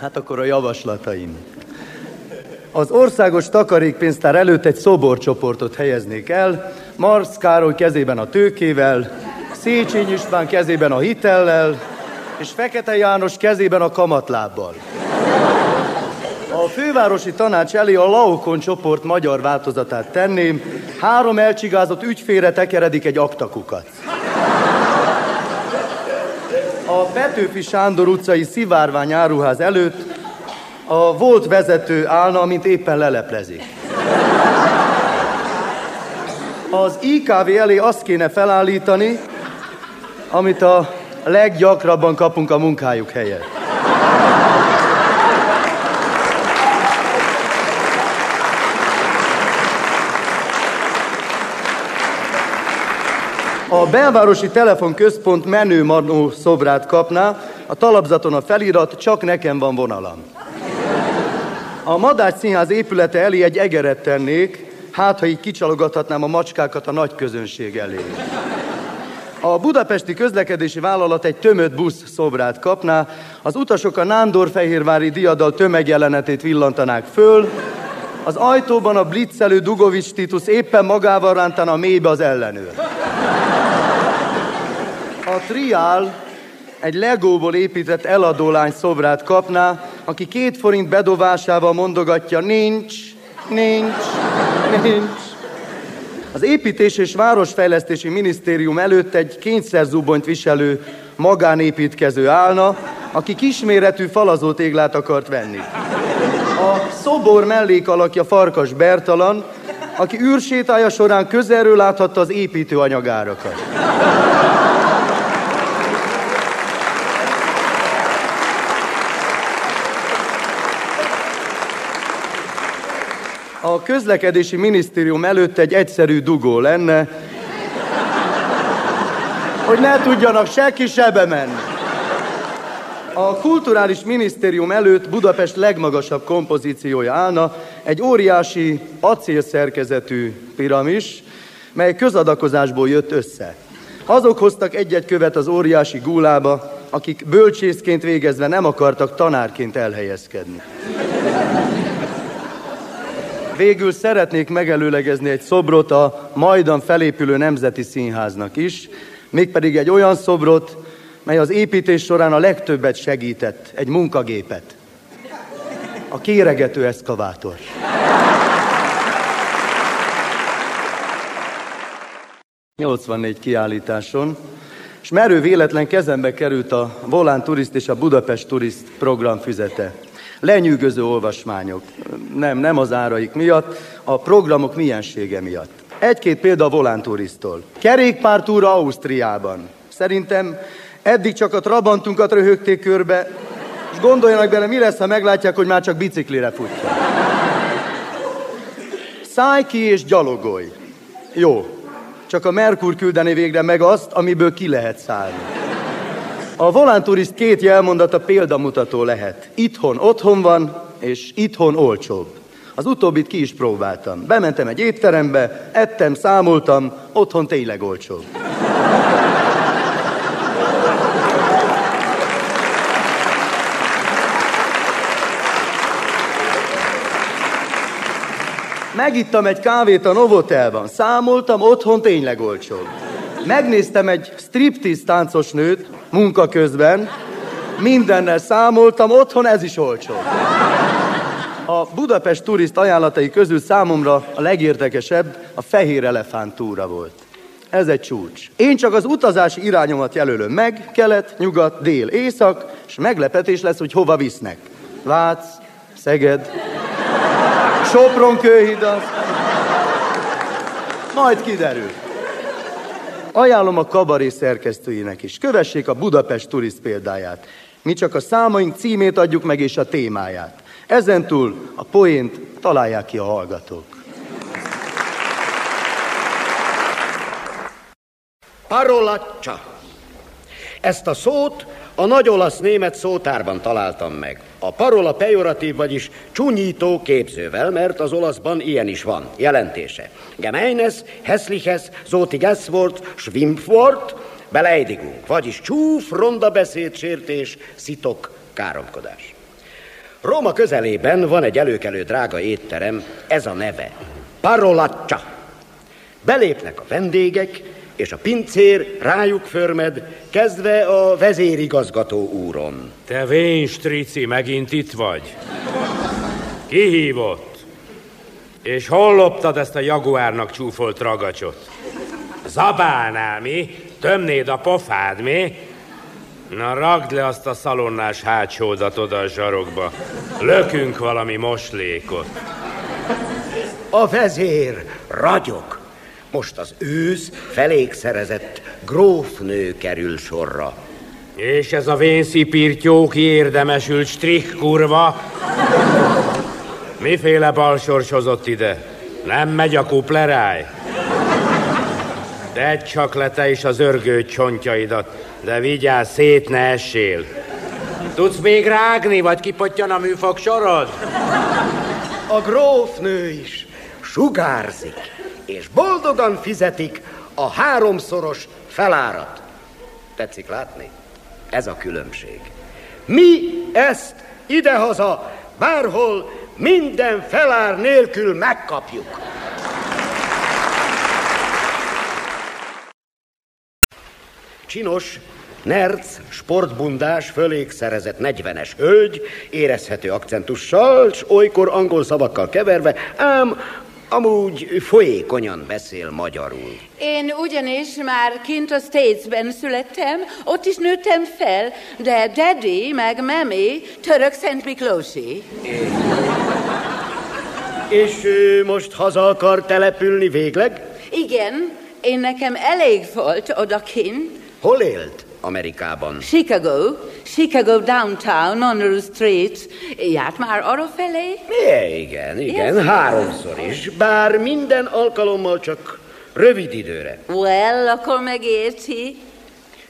Hát akkor a javaslataim. Az országos takarékpénztár előtt egy szoborcsoportot helyeznék el, Marsz Károly kezében a tőkével, Széchenyi István kezében a hitellel, és Fekete János kezében a kamatlábbal. A fővárosi tanács elé a Laokon csoport magyar változatát tenném, három elcsigázott ügyfélre tekeredik egy aktakukat. A Petőfi Sándor utcai szivárvány áruház előtt a volt vezető állna, mint éppen leleplezik. Az IKV elé azt kéne felállítani, amit a leggyakrabban kapunk a munkájuk helyett. A belvárosi telefonközpont menő manó szobrát kapná, a talapzaton a felirat, csak nekem van vonalam. A Madács Színház épülete elé egy egeret tennék, hát ha így kicsalogathatnám a macskákat a nagy közönség elé. A budapesti közlekedési vállalat egy tömött busz szobrát kapná, az utasok a Nándorfehérvári diadal tömegjelenetét villantanák föl, az ajtóban a blitzelő Dugovics Titus éppen magával rántana mélybe az ellenőr. A triál egy legóból épített eladólány szobrát kapná, aki két forint bedobásával mondogatja, nincs, nincs, nincs. Az Építés és Városfejlesztési Minisztérium előtt egy kényszerzubonyt viselő magánépítkező állna, aki kisméretű falazótéglát akart venni. A szobor mellékalakja Farkas Bertalan, aki űrsétája során közelről láthatta az építőanyagárakat. A közlekedési minisztérium előtt egy egyszerű dugó lenne, hogy ne tudjanak senki sebe menni. A kulturális minisztérium előtt Budapest legmagasabb kompozíciója állna, egy óriási acélszerkezetű piramis, mely közadakozásból jött össze. Azok hoztak egy-egy követ az óriási gúlába, akik bölcsészként végezve nem akartak tanárként elhelyezkedni. Végül szeretnék megelőlegezni egy szobrot a majdan felépülő Nemzeti Színháznak is, mégpedig egy olyan szobrot, mely az építés során a legtöbbet segített, egy munkagépet. A kéregető eszkavátor. ...84 kiállításon, és merő véletlen kezembe került a Volán Turist és a Budapest Turist program füzete. Lenyűgöző olvasmányok. Nem, nem az áraik miatt, a programok miensége miatt. Egy-két példa a volántúrisztól. Kerékpártúra Ausztriában. Szerintem eddig csak a Trabantunkat röhögték körbe, és gondoljanak bele, mi lesz, ha meglátják, hogy már csak biciklire futja. Szállj ki és gyalogolj. Jó, csak a Merkur küldeni végre meg azt, amiből ki lehet szállni. A volánturiszt két jelmondata példamutató lehet. Itthon otthon van, és itthon olcsóbb. Az utóbbit ki is próbáltam. Bementem egy étterembe, ettem, számoltam, otthon tényleg olcsóbb. Megittam egy kávét a Novotelban, számoltam, otthon tényleg olcsóbb. Megnéztem egy striptease táncos nőt munka közben, mindennel számoltam, otthon ez is olcsó. A Budapest turist ajánlatai közül számomra a legérdekesebb a Fehér Elefánt túra volt. Ez egy csúcs. Én csak az utazási irányomat jelölöm meg, kelet, nyugat, dél, észak, és meglepetés lesz, hogy hova visznek. Vác, Szeged, Sopron kőhidat, majd kiderül. Ajánlom a kabaré szerkesztőinek is. Kövessék a Budapest turist példáját. Mi csak a számaink címét adjuk meg és a témáját. Ezentúl a poént találják ki a hallgatók. Parolacsa. Ezt a szót a nagy olasz-német szótárban találtam meg. A parola pejoratív, vagyis csúnyító képzővel, mert az olaszban ilyen is van. Jelentése. Gemeines, hässliches, zotiges Wort, Schwimpfwort, beleidigunk, vagyis csúf, ronda beszéd, sértés, szitok, káromkodás. Róma közelében van egy előkelő drága étterem, ez a neve. Parolaccia. Belépnek a vendégek, és a pincér rájuk förmed, kezdve a vezérigazgató úron. Te vén, strici, megint itt vagy. Kihívott. És hol loptad ezt a jaguárnak csúfolt ragacsot? Zabálnál mi? Tömnéd a pofád mi? Na ragd le azt a szalonnás hátsódat oda a zsarokba. Lökünk valami moslékot. A vezér ragyog. Most az ősz felékszerezett grófnő kerül sorra. És ez a vénszipírtyó kiérdemesült strich kurva? Miféle balsorsozott ide? Nem megy a kupleráj? Tedd csak le te is az örgő csontjaidat, de vigyázz, szét ne essél. Tudsz még rágni, vagy kipottyan a műfog sorod? A grófnő is sugárzik, és boldogan fizetik a háromszoros felárat. Tetszik látni? Ez a különbség. Mi ezt idehaza, bárhol, minden felár nélkül megkapjuk. Csinos, nerc, sportbundás, fölékszerezett 40-es hölgy, érezhető akcentussal, s olykor angol szavakkal keverve, ám amúgy folyékonyan beszél magyarul. Én ugyanis már kint a Statesben születtem, ott is nőttem fel, de daddy meg mami török Szent Miklósi. És ő most haza akar települni végleg? Igen, én nekem elég volt odakint. Hol élt Amerikában? Chicago, Chicago downtown, Monroe Street. Járt már arra felé? É, igen, igen, Yes. háromszor is, bár minden alkalommal csak rövid időre. Well, akkor megérti.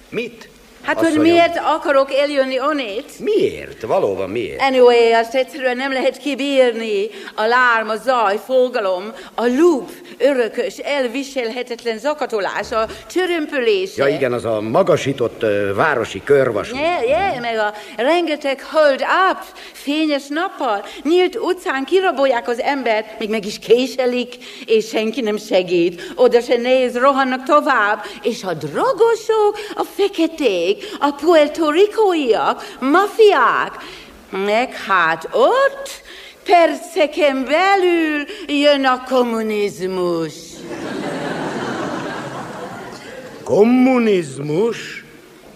Mit? Hát, hogy Asszonyom, miért akarok eljönni onnét? Miért? Valóban miért? Anyway, azt egyszerűen nem lehet kibírni. A lárm, a zaj, fogalom, a loop, örökös, elviselhetetlen zakatolás, a csörömpölés. Ja igen, az a magasított ö, városi körvasút. Yeah, yeah, meg a rengeteg hold up, fényes nappal, nyílt utcán kirabolják az embert, még meg is késelik, és senki nem segít. Oda se néz, rohannak tovább, és a drogosok, a feketék, a puertorikóiak, mafiák, meg hát ott perceken belül jön a kommunizmus. Kommunizmus?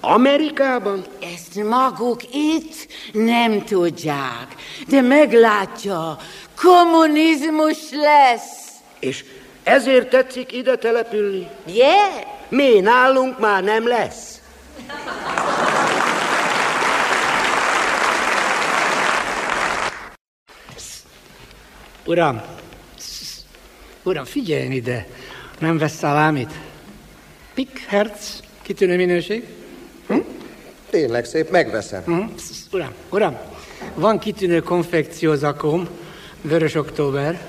Amerikában? Ezt maguk itt nem tudják, de meglátja, kommunizmus lesz. És ezért tetszik ide települni? Yeah? Mi nálunk már nem lesz. Uram, uram, figyeljen ide, nem vesz szalámit? Pik, herc, kitűnő minőség. Tényleg szép, megveszem. Mhm. Uram, uram, van kitűnő konfekciózakóm, vörös október.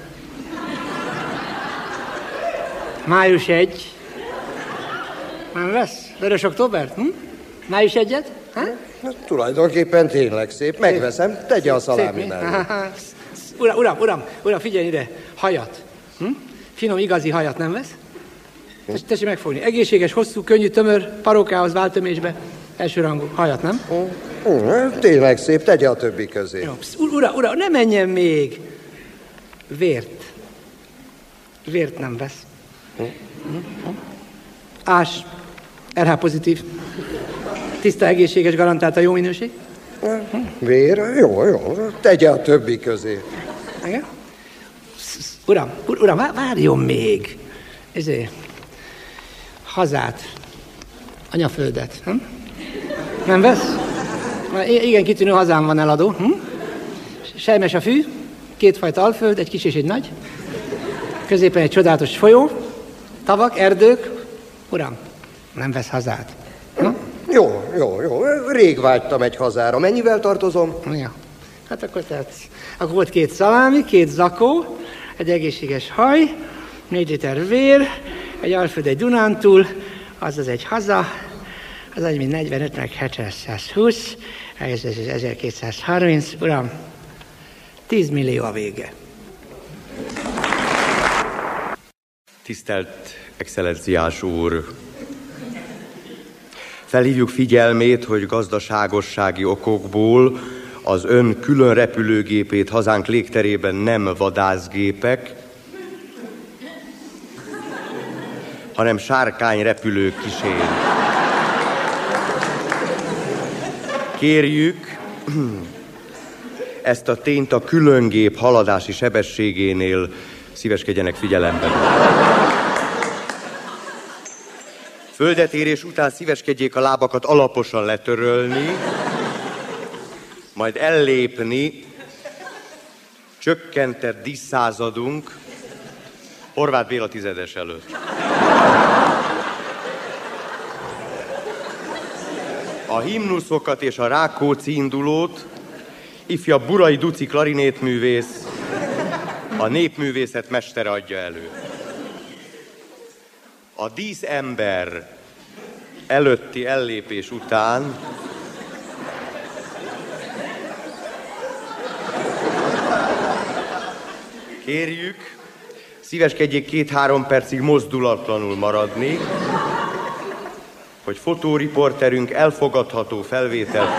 Május 1. Nem vesz? Vörös október? Hm? Május 1-et? Ha? Hát, tulajdonképpen tényleg szép, megveszem, tegye a szalámi Szép, mi? mellé. Uram, uram, uram, uram, figyelj ide, hajat. Hm? Finom, igazi hajat nem vesz? Tess- Tessék megfogni. Egészséges, hosszú, könnyű, tömör, parókához, váltömésbe. Elsőrangú hajat, nem? Hm, Tényleg szép, tegye a többi közé. Jó, psz, ur- ura, ura, ne menjen még! Vért. Vért nem vesz. Hm? Ás. RH pozitív. Tiszta, egészséges, garantált a jó minőség. Vér? Jó, jó, tegye a többi közé. Igen? Uram, ur- uram, vá- várjon még. Ezért. Hazát. Anyaföldet. Hm? Nem vesz? Igen, kitűnő hazám van eladó. Hm? Sejmes a fű, kétfajta alföld, egy kis és egy nagy. Középen egy csodálatos folyó, tavak, erdők. Uram, nem vesz hazát. Hm? Jó, jó, jó, rég vágytam egy hazára. Mennyivel tartozom? Ja. Hát akkor tehát, akkor volt két szalámi, két zakó, egy egészséges haj, négy liter vér, egy alföld egy Dunántúl, azaz egy haza, az egy mint 45 meg 720, ez, ez, ez 1230, uram, 10 millió a vége. Tisztelt Excellenciás úr! Felhívjuk figyelmét, hogy gazdaságossági okokból az ön külön repülőgépét hazánk légterében nem vadászgépek, hanem sárkány repülők kísér. Kérjük, ezt a tényt a különgép haladási sebességénél szíveskedjenek figyelembe. Földetérés után szíveskedjék a lábakat alaposan letörölni, majd ellépni csökkentett díszszázadunk Horváth Béla tizedes előtt. A himnuszokat és a Rákóczi indulót ifja Burai Duci klarinétművész, a népművészet mestere adja elő. A díszember előtti ellépés után kérjük, szíveskedjék két-három percig mozdulatlanul maradni, hogy fotóriporterünk elfogadható felvételt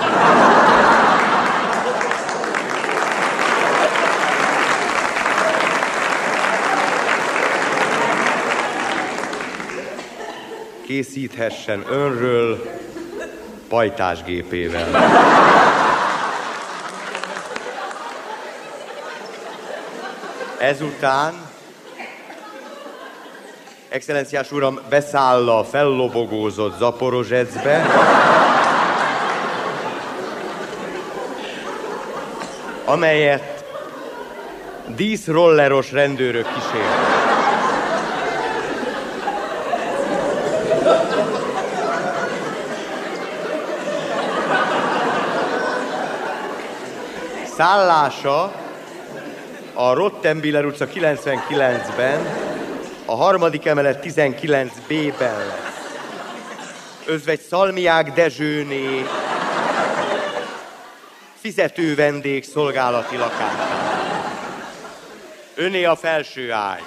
készíthessen önről pajtásgépével. Ezután, excellenciás uram, beszáll a fellobogózott Zaporozsecbe, amelyet díszrolleros rendőrök kísérnek. Szállása a Rottenbiller utca 99-ben, a harmadik emelet 19B-ben lesz. Özvegy Szalmiák Dezsőné fizető vendég szolgálati lakásán. Öné a felső ágy.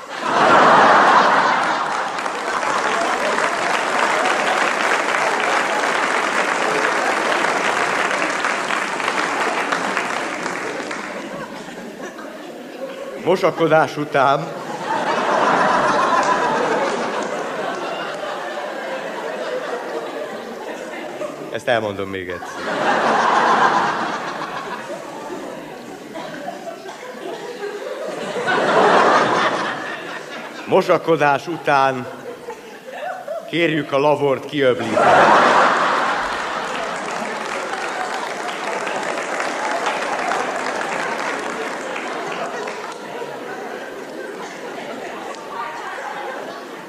Mosakodás után Ezt elmondom még egyszer. Mosakodás után kérjük a lavort kiöblíteni.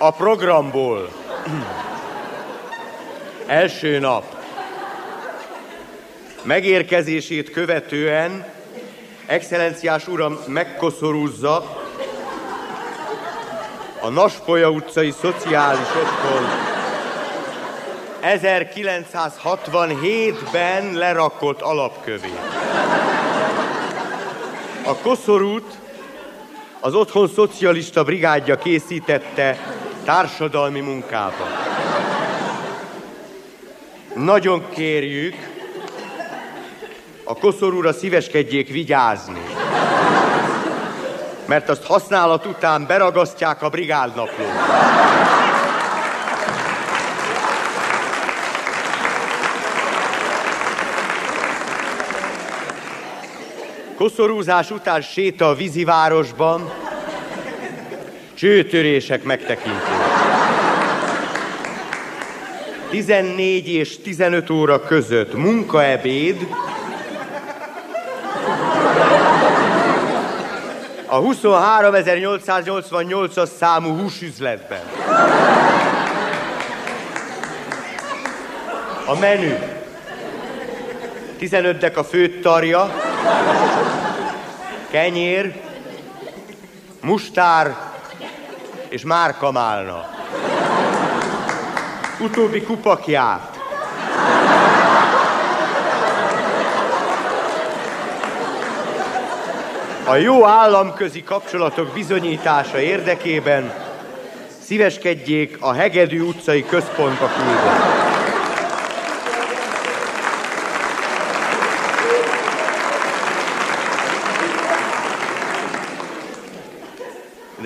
A programból. Első nap. Megérkezését követően excellenciás uram megkoszorúzza a Naspolya utcai szociális otthon 1967-ben lerakott alapkövét. A koszorút az otthon szocialista brigádja készítette társadalmi munkába. Nagyon kérjük, a koszorúra szíveskedjék vigyázni, mert azt használat után beragasztják a brigádnaplót. Koszorúzás után séta a vízivárosban, csőtörések megtekintő. 14 és 15 óra között munkaebéd, a 23.888-as számú húsüzletben. A menü. 15 a főtt tarja, kenyér, mustár és márka málna. Utóbbi kupakját. A jó államközi kapcsolatok bizonyítása érdekében szíveskedjék a Hegedű utcai központba küldeni.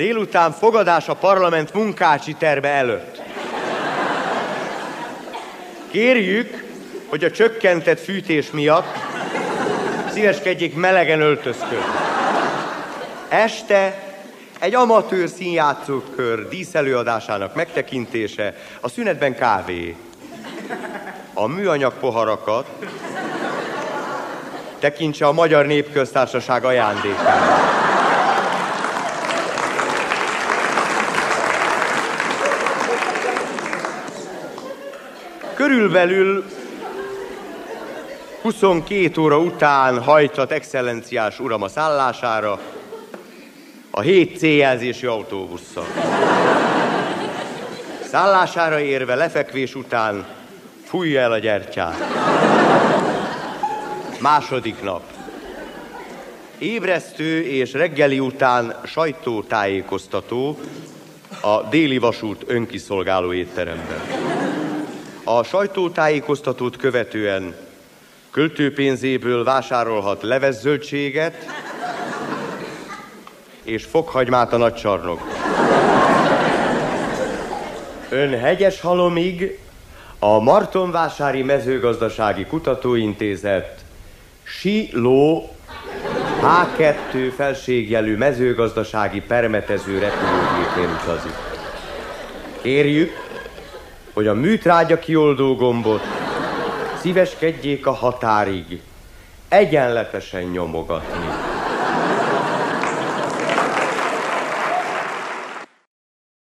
Délután fogadás a parlament munkácsi terve előtt. Kérjük, hogy a csökkentett fűtés miatt szíveskedjék melegen öltözködni. Este egy amatőr színjátszókör díszelőadásának megtekintése, a szünetben kávé. A műanyag poharakat tekintse a Magyar Népköztársaság ajándékának. Körülbelül 22 óra után hajtott excellenciás uram a szállására a 7 céljelzésű autóbusszal. Szállására érve lefekvés után fújja el a gyertyát. Második nap. Ébresztő és reggeli után sajtótájékoztató a déli vasút önkiszolgáló étteremben. A sajtótájékoztatót követően költőpénzéből vásárolhat levezzöldséget és fokhagymát a nagycsarnok. Ön hegyes halomig a Martonvásári Mezőgazdasági Kutatóintézet Siló H2 felségjelű mezőgazdasági permetező repülőgépén utazik. Kérjük, hogy a műtrágya kioldó gombot szíveskedjék a határig egyenletesen nyomogatni.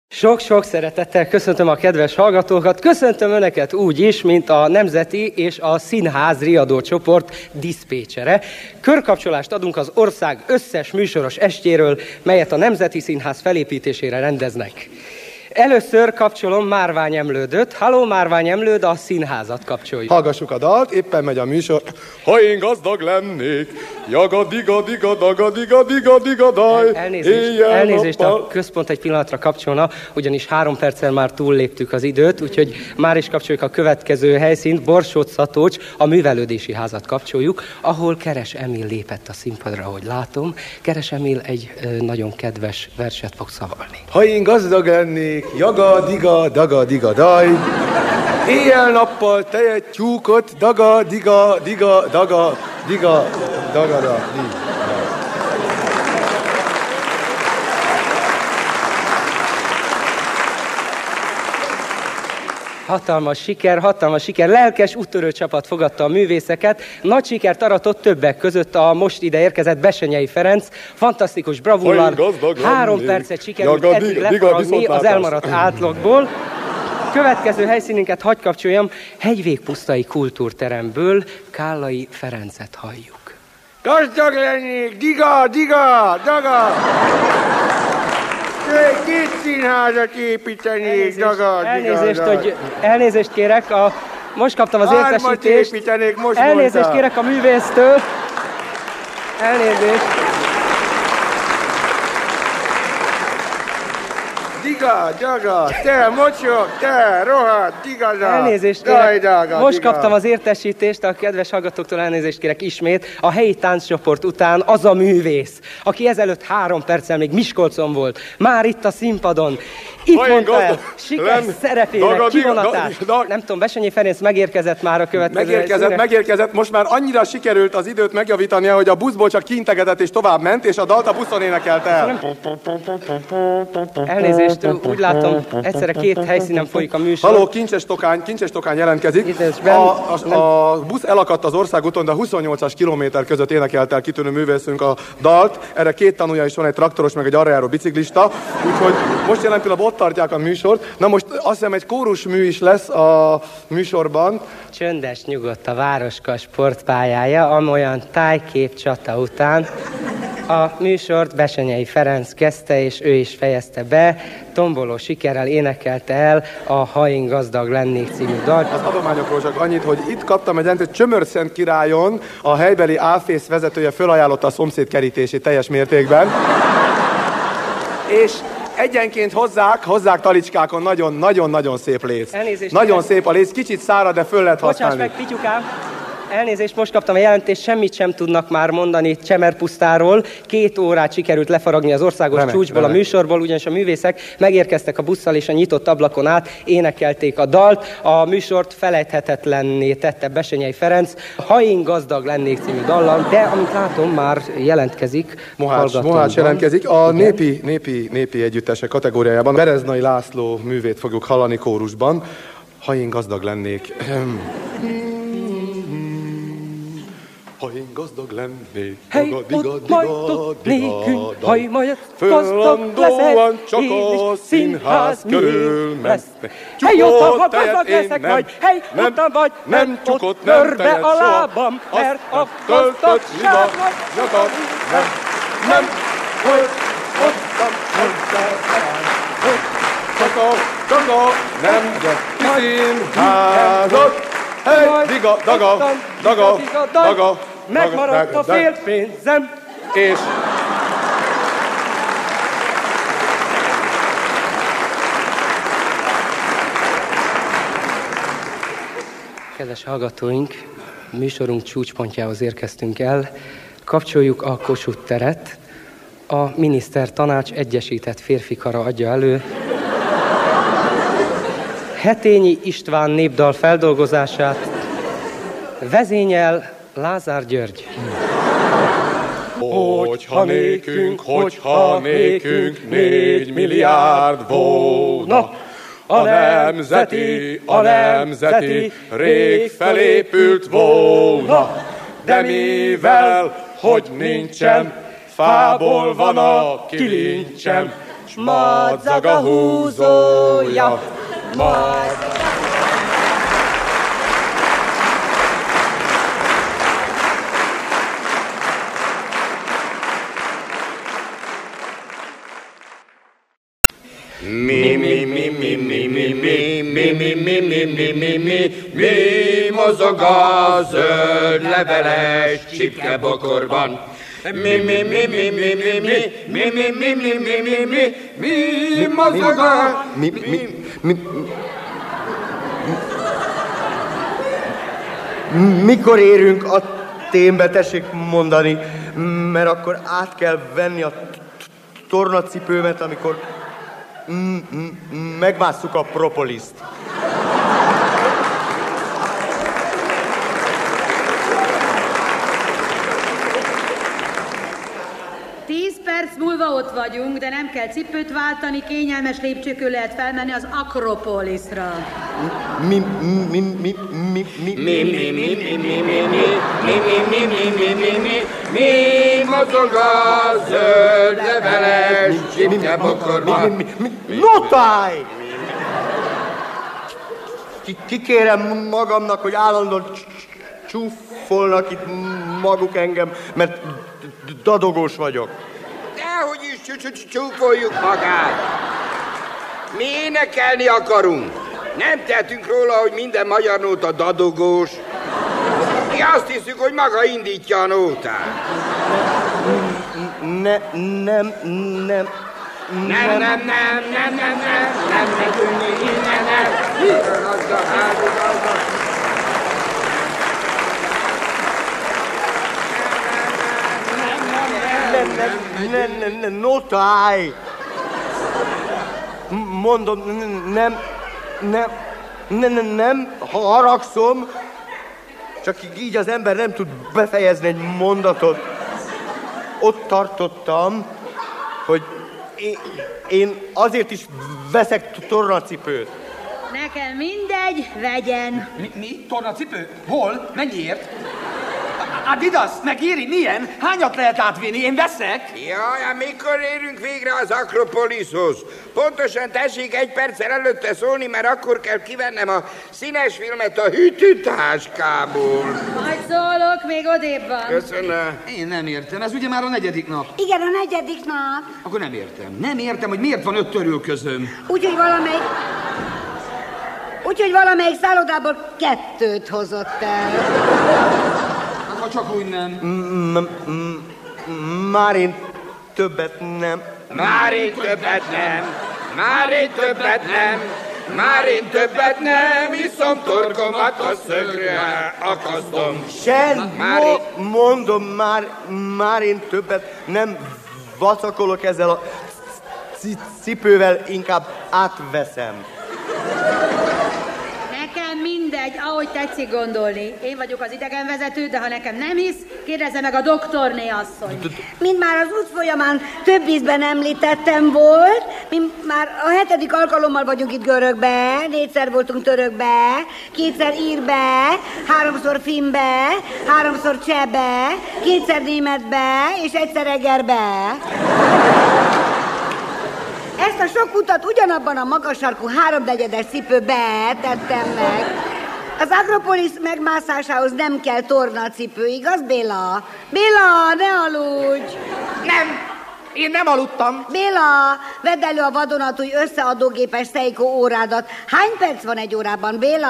Sok-sok szeretettel köszöntöm a kedves hallgatókat, köszöntöm Önöket úgy is, mint a Nemzeti és a Színház riadó csoport diszpécsere. Körkapcsolást adunk az ország összes műsoros estjéről, melyet a Nemzeti Színház felépítésére rendeznek. Először kapcsolom Márvány Emlődöt. Halló Márvány Emlőd, a színházat kapcsoljuk. Hallgassuk a dalt, éppen megy a műsor. Ha én gazdag lennék, jaga diga diga daga diga diga diga daj. Elnézést, elnézést a központ egy pillanatra kapcsolna, ugyanis három perccel már túlléptük az időt, úgyhogy már is kapcsoljuk a következő helyszínt, Borsót Szatócs, a művelődési házat kapcsoljuk, ahol Keres Emil lépett a színpadra, ahogy látom. Keres Emil egy ö, nagyon kedves verset fog szavalni. Ha én gazdag lennék, énekelik, jaga, diga, daga, diga, daj. Éjjel-nappal tejet, tyúkot, daga, diga, diga, daga, diga, daga, da, di. Hatalmas siker, hatalmas siker. Lelkes, úttörő csapat fogadta a művészeket. Nagy sikert aratott többek között a most ide érkezett Besenyei Ferenc. Fantasztikus bravúrral. Három percet sikerült eddig lefaragni az elmaradt átlagból. Következő helyszínünket hagy kapcsoljam, Hegyvégpusztai kultúrteremből Kállai Ferencet halljuk. Gazdag lennék, diga, diga, daga! Két színházat építenék, elnézést, daga, elnézést, hogy, elnézést kérek, a, most kaptam az Hármat értesítést. építenék, most Elnézést mondta. kérek a művésztől. Elnézést. Diga, daga, te mocsok, te rohadt, digaza. Elnézést kérek. Daga, Most diga. kaptam az értesítést, a kedves hallgatóktól elnézést kérek ismét. A helyi tánccsoport után az a művész, aki ezelőtt három perccel még Miskolcon volt, már itt a színpadon. Itt Hajn mondta el siker szerepének daga, kivonatát. Daga, daga. Nem tudom, Besenyi Ferenc megérkezett már a következő Megérkezett, helyszínre. megérkezett. Most már annyira sikerült az időt megjavítani, hogy a buszból csak kintegetett és tovább ment, és a dalt a buszon énekelt el. Elnézést, úgy látom, egyszerre két helyszínen folyik a műsor. Haló, Kincses Tokány, Kincses Tokány jelentkezik. A, a, a, busz elakadt az országúton, de 28-as kilométer között énekelt el kitűnő művészünk a dalt. Erre két tanúja is van, egy traktoros, meg egy arra járó biciklista. Úgyhogy most jelen pillanatban ott tartják a műsort. Na most azt hiszem egy kórusmű is lesz a műsorban. Csöndes nyugodt a Városka sportpályája, amolyan tájkép csata után A műsort Besenyei Ferenc kezdte, és ő is fejezte be. Tomboló sikerrel énekelte el a Ha én gazdag lennék című dalt. Az adományokról csak annyit, hogy itt kaptam egy hogy Csömörszent királyon a helybeli áfész vezetője fölajánlotta a szomszéd kerítését teljes mértékben. és egyenként hozzák, hozzák talicskákon nagyon-nagyon-nagyon szép léc. Elnézést, nagyon szép a léc, kicsit szárad, de föl lehet használni. Bocsáss meg, Pityukám, Elnézést, most kaptam a jelentést, semmit sem tudnak már mondani Csemerpusztáról. Két órát sikerült lefaragni az országos remek, csúcsból, remek. a műsorból, ugyanis a művészek megérkeztek a busszal, és a nyitott ablakon át énekelték a dalt. A műsort felejthetetlenné tette Besenyei Ferenc. Ha én gazdag lennék című dallal, de amit látom, már jelentkezik. Mohács, Mohács jelentkezik. A népi, népi, népi együttesek kategóriájában Bereznai László művét fogjuk hallani kórusban. Ha én gazdag lennék. Ha én gazdag lennék, hey, ott majd ott nékünk, ha majd gazdag leszek, csak a színház körül mesznek. Hey, ott ha gazdag leszek majd, hey, ott vagy, nem csukott, nem be a lábam, mert a gazdagság nagy nyakad, nem, nem, hogy hoztam hozzá, csak a, csak a nem színházat, Hey, diga, daga, daga, daga, megmaradt a fél pénzem. És Kedves hallgatóink, műsorunk csúcspontjához érkeztünk el. Kapcsoljuk a Kossuth teret. A miniszter tanács egyesített férfikara adja elő Hetényi István népdal feldolgozását vezényel Lázár György. Hogyha nékünk, hogyha nékünk négy milliárd volna, a nemzeti, a nemzeti rég felépült volna, de mivel, hogy nincsen, fából van a kilincsem, s madzag a húzója, madzag. Mi, mi, mi, mi, mi, mi, mi, mi, mi, mi, mi, mi, mi, mi, mi mozog a zöld leveles csipkebokorban. Mi, mi, mi, mi, mi, mi, mi, mi, mi, mi, mi, mi, mi, mi, mi mozog a... Mi, mi, mi, Mikor érünk a témbe, tessék mondani, mert akkor át kell venni a tornacipőmet, amikor megmásszuk a propoliszt. Ott vagyunk, de nem kell cipőt váltani, kényelmes lépcsőkön lehet felmenni az Akropoliszra. Mi, mi, mi, mi, mi, mi, mi, mi, mi, mi, mi, mi, mi, mi, mi, mi, mi, mi, mi, mi mozog a zöld leveles csipke bokorban. Notáj! Kikérem magamnak, hogy állandóan csúfolnak itt maguk engem, mert dadogós vagyok. Dehogy is csúfoljuk magát. Mi énekelni akarunk. Nem tehetünk róla, hogy minden magyar nóta dadogós. Mi azt hiszük, hogy maga indítja a nótát. Ne, nem, nem, nem, nem, nem, nem, nem, nem, nem, nem megyünk mi innen el. Híron az a házigazda. Nem, nem, nem, nem, nem, notáj! Mondom, nem, nem, nem, nem, nem, haragszom, csak így az ember nem tud befejezni egy mondatot. Ott tartottam, hogy én, én azért is veszek tornacipőt. Nekem mindegy, vegyen. Mi? mi? Tornacipő? Hol? Mennyiért? Adidas, megéri, milyen? Hányat lehet átvinni? Én veszek? Jaj, mikor érünk végre az Akropoliszhoz? Pontosan tessék egy perccel előtte szólni, mert akkor kell kivennem a színes filmet a hűtőtáskából. Majd Szólok, még odébb van. Köszönöm. Én nem értem, ez ugye már a negyedik nap. Igen, a negyedik nap. Akkor nem értem. Nem értem, hogy miért van öt törülközöm. Úgyhogy valamelyik... Úgyhogy valamelyik szállodából kettőt hozott el. Ha csak úgy nem. Már én többet nem. Már én többet nem, már én többet nem, már én többet nem, iszom torkomat a szögre, akasztom. Sen, Már mo- mondom, már, már én többet nem vacakolok ezzel a ci- cipővel, inkább átveszem. Mindegy, ahogy tetszik gondolni. Én vagyok az idegenvezető, de ha nekem nem hisz, kérdezze meg a doktorné asszony. Mint már az út folyamán több ízben említettem volt, mi már a hetedik alkalommal vagyunk itt görögbe, négyszer voltunk törökbe, kétszer írbe, háromszor finnbe, háromszor csehbe, kétszer németbe, és egyszer egerbe. Ezt a sok utat ugyanabban a magas sarkú háromnegyedes cipőbe tettem meg. Az Akropolis megmászásához nem kell tornacipő, igaz, Béla? Béla, ne aludj! Nem, én nem aludtam. Béla, vedd elő a vadonatúj összeadógépes Seiko órádat. Hány perc van egy órában, Béla?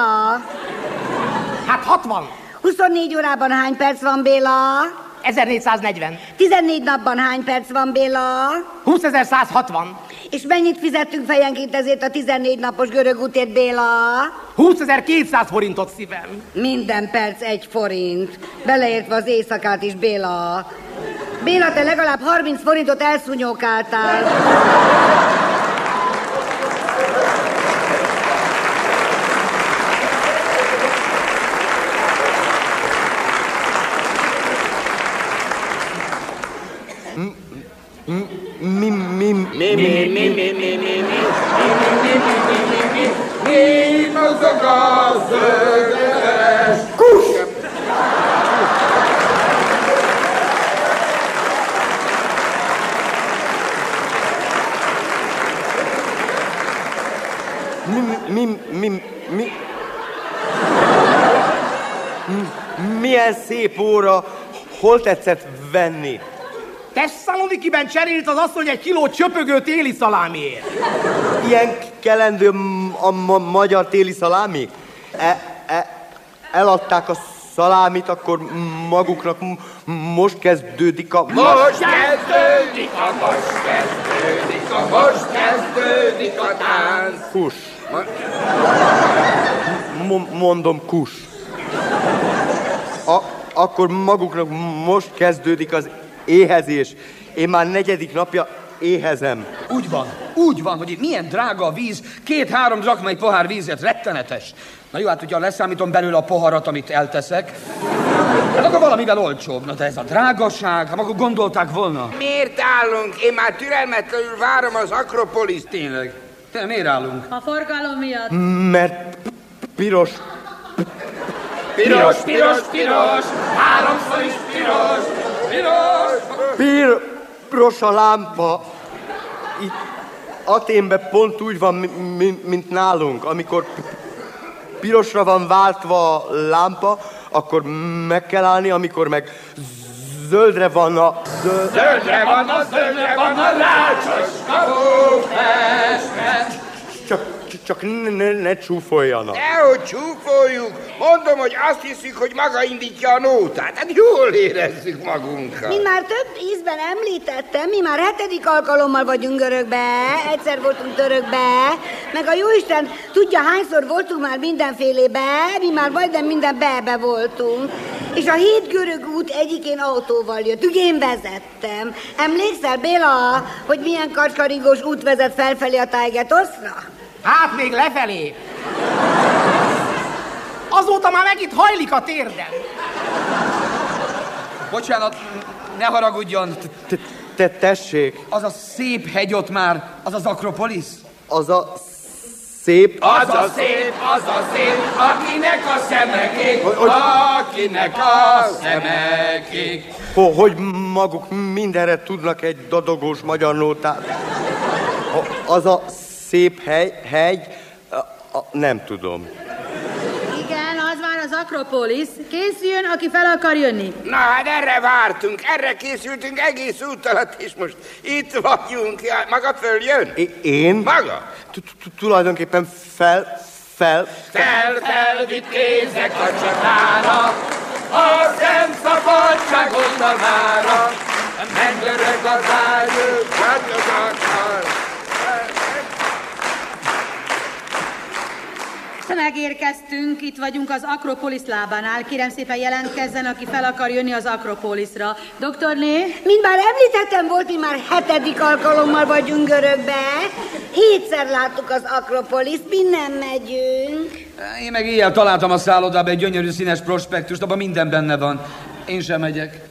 Hát 60. 24 órában hány perc van, Béla? 1440. 14 napban hány perc van, Béla? 20160. És mennyit fizettünk fejenként ezért a 14 napos görög útért, Béla? 20.200 forintot szívem. Minden perc egy forint. Beleértve az éjszakát is, Béla. Béla, te legalább 30 forintot elszúnyókáltál. Mi, mi, mi, mi, mi, mi, mi, zöldös. Kus! mi, mi, mi, mi, milyen szép óra, hol tetszett venni? Tesszalonikiben cserélt az asszony egy kiló csöpögő téli szalámiért. Ilyen kelendő a ma- magyar téli szalámi? E, e, eladták a szalámit, akkor maguknak most kezdődik a... Most kezdődik a, most kezdődik a, most kezdődik a tánc. Kus. M- mondom kus. A, akkor maguknak most kezdődik az éhezés. Én már negyedik napja éhezem. Úgy van, úgy van, hogy itt milyen drága a víz, két-három drakmai pohár vízért, rettenetes. Na jó, hát hogyha leszámítom belőle a poharat, amit elteszek, hát akkor valamivel olcsóbb. Na de ez a drágaság, hát akkor gondolták volna. Miért állunk? Én már türelmetlenül várom az Akropolis tényleg. Te miért állunk? A forgalom miatt. Mert piros, Piros, piros, piros, háromszor is piros, piros. Piros a lámpa. Itt Aténben pont úgy van, mi- mi- mint nálunk. Amikor pirosra van váltva a lámpa, akkor meg kell állni, amikor meg zöldre van a zöld... Zöldre van a, zöldre van a rácsos kapu. Csak, ne, ne, ne csúfoljanak. Nehogy csúfoljuk. Mondom, hogy azt hiszük, hogy maga indítja a nótát. Hát jól érezzük magunkat. Mint már több ízben említettem, mi már hetedik alkalommal vagyunk görögbe, egyszer voltunk törökbe, meg a jóisten tudja, hányszor voltunk már mindenfélébe, mi már majdnem minden bebe voltunk. És a hét görög út egyikén autóval jöttünk, én vezettem. Emlékszel, Béla, hogy milyen kacskarigós út vezet felfelé a Tájgetoszra? Hát még lefelé. Azóta már megint hajlik a térdem. Bocsánat, ne haragudjon, Te, te tessék, az a szép hegy ott már, az az Akropolis? az a szép... Az a szép, az a szép, akinek a szemekék, akinek a szemekék. Ho- hogy maguk mindenre tudnak egy dadogós magyar nótát. Az a szép hely, hegy, a, a, nem tudom. Igen, az már az Akropolis. Készüljön, aki fel akar jönni. Na, hát erre vártunk, erre készültünk egész út alatt, és most itt vagyunk. Ja, maga följön? Én? Maga? Tulajdonképpen fel, fel... Fel-felvitt kézek a csatára, a szent szabadság oldalára, megörög az ágyú, Megérkeztünk, itt vagyunk az Akropolis lábánál. Kérem szépen jelentkezzen, aki fel akar jönni az Akropolisra. Doktorné? Mint már említettem, volt, mi már hetedik alkalommal vagyunk görögbe. Hétszer láttuk az Akropoliszt, mi nem megyünk. Én meg ilyen találtam a szállodába egy gyönyörű színes prospektust, abban minden benne van. Én sem megyek.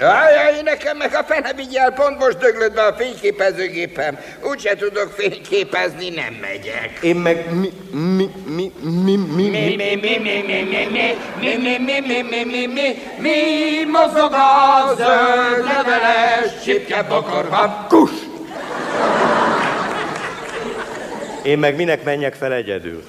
Jaj, nekem meg a fene vigyel, pont most döglött be a fényképezőgépem. Úgyse tudok fényképezni, nem megyek. Én meg mi, mi, mi, mi, mi, Mi, mi, mi, mi, mi, mi, mi, mi, mi, mi, mi, mi, mi, mi, mi mozog a zöld leveles csipke bokorban. Kus! Én meg minek menjek fel egyedül?